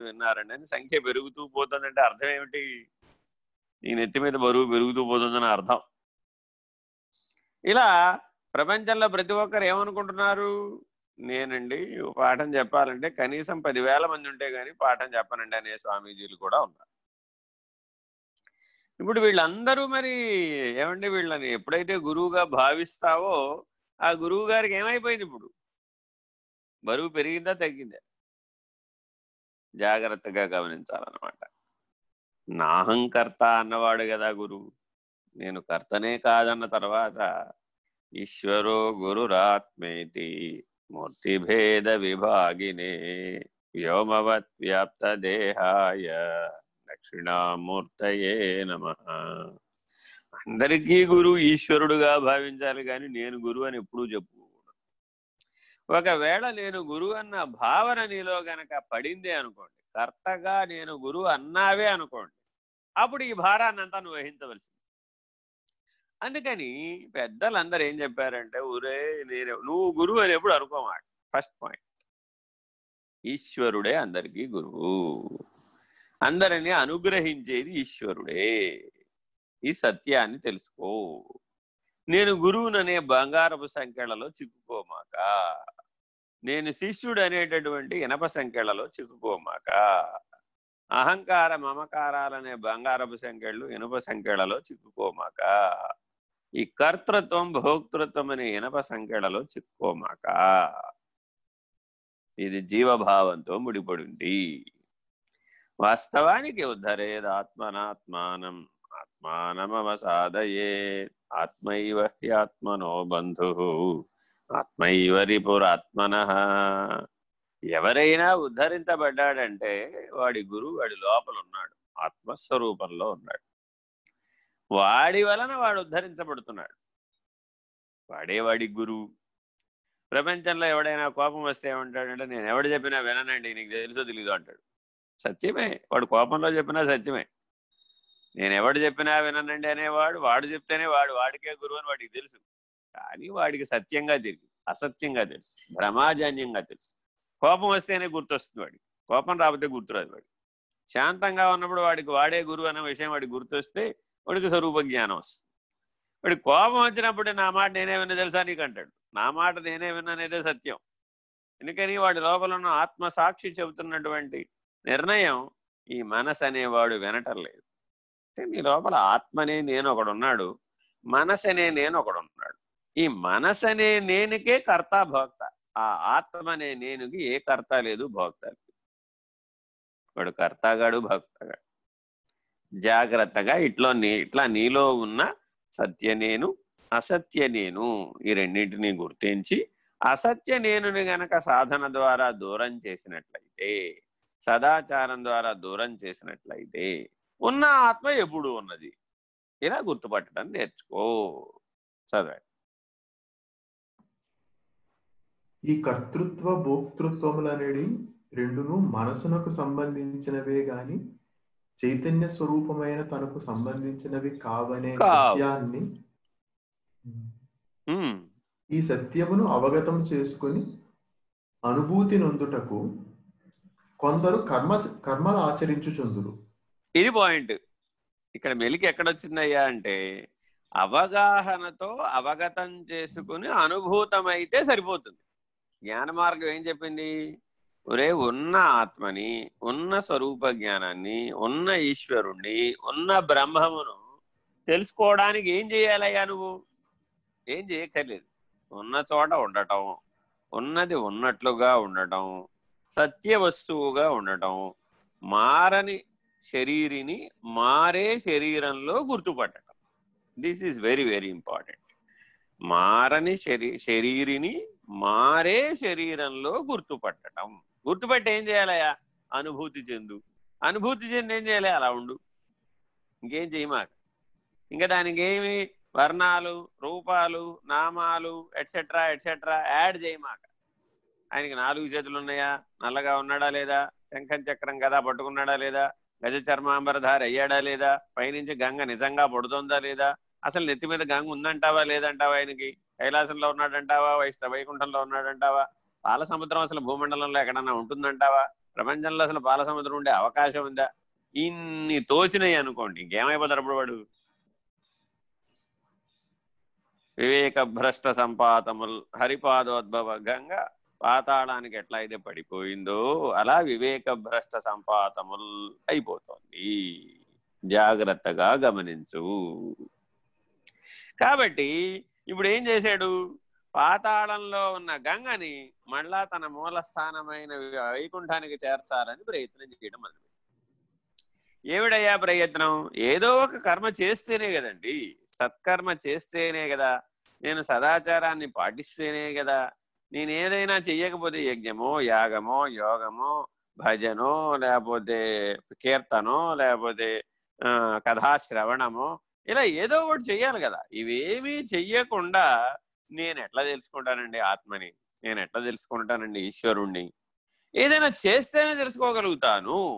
విన్నారండి. అని సంఖ్య పెరుగుతూ పోతుందంటే అర్థం ఏమిటి? ఈ నెత్తి మీద బరువు పెరుగుతూ పోతుందని అర్థం. ఇలా ప్రపంచంలో ప్రతి ఒక్కరు ఏమనుకుంటున్నారు? నేనండి పాఠం చెప్పాలంటే కనీసం పదివేల మంది ఉంటే కానీ పాఠం చెప్పనండి అనే స్వామీజీలు కూడా ఉన్నారు. ఇప్పుడు వీళ్ళందరూ మరి ఏమండి వీళ్ళని ఎప్పుడైతే గురువుగా భావిస్తావో ఆ గురువు గారికి ఏమైపోయింది ఇప్పుడు? బరువు పెరిగిందా తగ్గిందా? జాగ్రత్తగా గమనించాలన్నమాట. నాహంకర్త అన్నవాడు కదా గురువు నేను కర్తనే కాదన్న తర్వాత ఈశ్వరో గురురాత్మేతి మూర్తిభేద విభాగినే వ్యోమవత్ వ్యాప్త దేహాయ దక్షిణామూర్తయే నమ. అందరికీ గురువు ఈశ్వరుడుగా భావించాలి కానీ నేను గురువు అని ఎప్పుడూ చెప్పు ఒకవేళ నేను గురువు అన్న భావన నీలో గనక పడిందే అనుకోండి కర్తగా నేను గురువు అన్నావే అనుకోండి అప్పుడు ఈ భారాన్ని అంతా నువ్వు వహించవలసింది. అందుకని పెద్దలందరూ ఏం చెప్పారంటే ఊరే నేను నువ్వు గురువు అని ఎప్పుడు అనుకోమాట ఫస్ట్ పాయింట్ ఈశ్వరుడే అందరికీ గురువు. అందరిని అనుగ్రహించేది ఈశ్వరుడే. ఈ సత్యాన్ని తెలుసుకో. నేను గురువుననే బంగారపు సంఖ్యలలో చిక్కుకోమాక. నేను శిష్యుడు అనేటటువంటి ఇనప సంఖ్యలలో చిక్కుకోమాక. అహంకార మమకారాలనే బంగారపు సంఖ్యలు ఇనుప సంఖ్యలలో చిక్కుకోమాక. ఈ కర్తృత్వం భోక్తృత్వం అనే ఇనప సంఖ్యలలో చిక్కుకోమాక. ఇది జీవభావంతో ముడిపడింది. వాస్తవానికి ఉద్ధరేదాత్మనాత్మానం. ఆత్మనాత్మానం ఆత్మానమవసాదయే ఆత్మైవ హ్యాత్మనో బంధు ఆత్మైవ రిపురాత్మన ఎవరైనా ఉద్ధరించబడ్డాడంటే వాడి గురువు వాడి లోపల ఉన్నాడు ఆత్మస్వరూపంలో ఉన్నాడు. వాడి వలన వాడు ఉద్ధరించబడుతున్నాడు. వాడే వాడి గురువు. ప్రపంచంలో ఎవడైనా కోపం వస్తే ఏమంటాడంటే నేను ఎవడు చెప్పినా విననండి నీకు తెలుసో తెలీదు అంటాడు. సత్యమే. వాడు కోపంలో చెప్పినా సత్యమే. నేను ఎవడు చెప్పినా విననండి అనేవాడు వాడు చెప్తేనే వాడు వాడికే గురువు అని వాడికి తెలుసు. కానీ వాడికి సత్యంగా తెలియదు అసత్యంగా తెలుసు భ్రమాజాన్యంగా తెలుసు. కోపం వస్తేనే గుర్తొస్తుంది వాడికి. కోపం రాకపోతే గుర్తురాదు వాడికి. శాంతంగా ఉన్నప్పుడు వాడికి వాడే గురువు అనే విషయం వాడికి గుర్తొస్తే వాడికి స్వరూప జ్ఞానం వస్తుంది. వాడికి కోపం వచ్చినప్పుడు నా మాట నేనే విన్న తెలుసా నీకు అంటాడు. నా మాట నేనే విన్ననేదే సత్యం. ఎందుకని వాడి లోపల ఉన్న ఆత్మసాక్షి చెబుతున్నటువంటి నిర్ణయం ఈ మనసు అనేవాడు వినటం లేదు. అంటే నీ లోపల ఆత్మనే నేను ఒకడున్నాడు మనసు నేను ఒకడున్నాడు ఈ మనసనే నేనుకే కర్త భోక్త ఆ ఆత్మనే నేనుకి ఏ కర్త లేదు భోక్త. లేదు వాడు కర్తగాడు భోక్తగాడు. జాగ్రత్తగా ఇట్లో నీ ఇట్లా నీలో ఉన్న సత్య నేను అసత్య నేను ఈ రెండింటిని గుర్తించి అసత్య నేనుని గనక సాధన ద్వారా దూరం చేసినట్లయితే సదాచారం ద్వారా దూరం చేసినట్లయితే ఉన్న ఆత్మ ఎప్పుడు ఉన్నది? ఇలా గుర్తుపట్టడం నేర్చుకో. చదవండి. ఈ కర్తృత్వ భోక్తృత్వములు అనేది రెండును మనసునకు సంబంధించినవే గాని చైతన్య స్వరూపమైన తనకు సంబంధించినవి కావనే కావు. సత్యాన్ని ఈ సత్యమును అవగతం చేసుకొని అనుభూతి నొందుటకు కొందరు కర్మ కర్మలు ఆచరించుచుందురు. ఇది పాయింట్. ఇక్కడ మెలికి ఎక్కడొచ్చిందయ్యా అంటే అవగాహనతో అవగతం చేసుకుని అనుభూతమైతే సరిపోతుంది. జ్ఞాన మార్గం ఏం చెప్పింది? ఒరే ఉన్న ఆత్మని ఉన్న స్వరూప జ్ఞానాన్ని ఉన్న ఈశ్వరుణ్ణి ఉన్న బ్రహ్మమును తెలుసుకోవడానికి ఏం చేయాలయ్యా నువ్వు? ఏం చేయక్కర్లేదు. ఉన్న చోట ఉండటం ఉన్నది ఉన్నట్లుగా ఉండటం సత్య వస్తువుగా ఉండటం మారని శరీరిని మారే శరీరంలో గుర్తుపట్టడం. This is very very important మారని శరీ శరీరిని మారే శరీరంలో గుర్తుపట్టడం. గుర్తుపట్టి ఏం చేయాలయా అనుభూతి చెందు. అనుభూతి చెంది ఏం చేయాలి? అలా ఉండు. ఇంకేం చేయమాక ఇంకా దానికి ఏమి? వర్ణాలు రూపాలు నామాలు ఎట్సెట్రా ఎట్సెట్రా యాడ్ చేయమాక ఆయనకి నాలుగు చేతులు ఉన్నాయా? నల్లగా ఉన్నాడా లేదా? శంఖం చక్రం కదా? పట్టుకున్నాడా లేదా? గజ చర్మాంబరధారి అయ్యాడా లేదా? పైనుంచి గంగ నిజంగా పడుతుందా లేదా? అసలు నెత్తి మీద గంగ ఉందంటావా లేదంటావా ఆయనకి? కైలాసంలో ఉన్నాడంటావా? వైష్ణ వైకుంఠంలో ఉన్నాడంటావా? పాల సముద్రం అసలు భూమండలంలో ఎక్కడన్నా ఉంటుందంటావా? ప్రపంచంలో అసలు పాల సముద్రం ఉండే అవకాశం ఉందా? ఇన్ని తోచినాయి అనుకోండి ఇంకేమైపోతారు అప్పుడు వాడు? వివేక భ్రష్ట సంపాతముల్ హరిపాదోద్భవ గంగ పాతాళానికి ఎట్లా అయితే పడిపోయిందో అలా వివేక భ్రష్ట సంపాతముల్ అయిపోతుంది. జాగ్రత్తగా గమనించు. కాబట్టి ఇప్పుడు ఏం చేశాడు? పాతాళంలో ఉన్న గంగని మళ్ళా తన మూల స్థానమైన వైకుంఠానికి చేర్చాలని ప్రయత్నం చేయడం మొదలు ఏమిడయ్యా ప్రయత్నం? ఏదో ఒక కర్మ చేస్తేనే కదండి. సత్కర్మ చేస్తేనే కదా. నేను సదాచారాన్ని పాటిస్తేనే కదా. నేను ఏదైనా చెయ్యకపోతే యజ్ఞమో యాగమో యోగమో భజనో లేకపోతే కీర్తనో లేకపోతే కథాశ్రవణమో ఇలా ఏదో ఒకటి చెయ్యాలి కదా. ఇవేమీ చెయ్యకుండా నేను ఎట్లా తెలుసుకుంటానండి ఆత్మని? నేను ఎట్లా తెలుసుకుంటానండి ఈశ్వరుణ్ణి? ఏదైనా చేస్తేనే తెలుసుకోగలుగుతాను.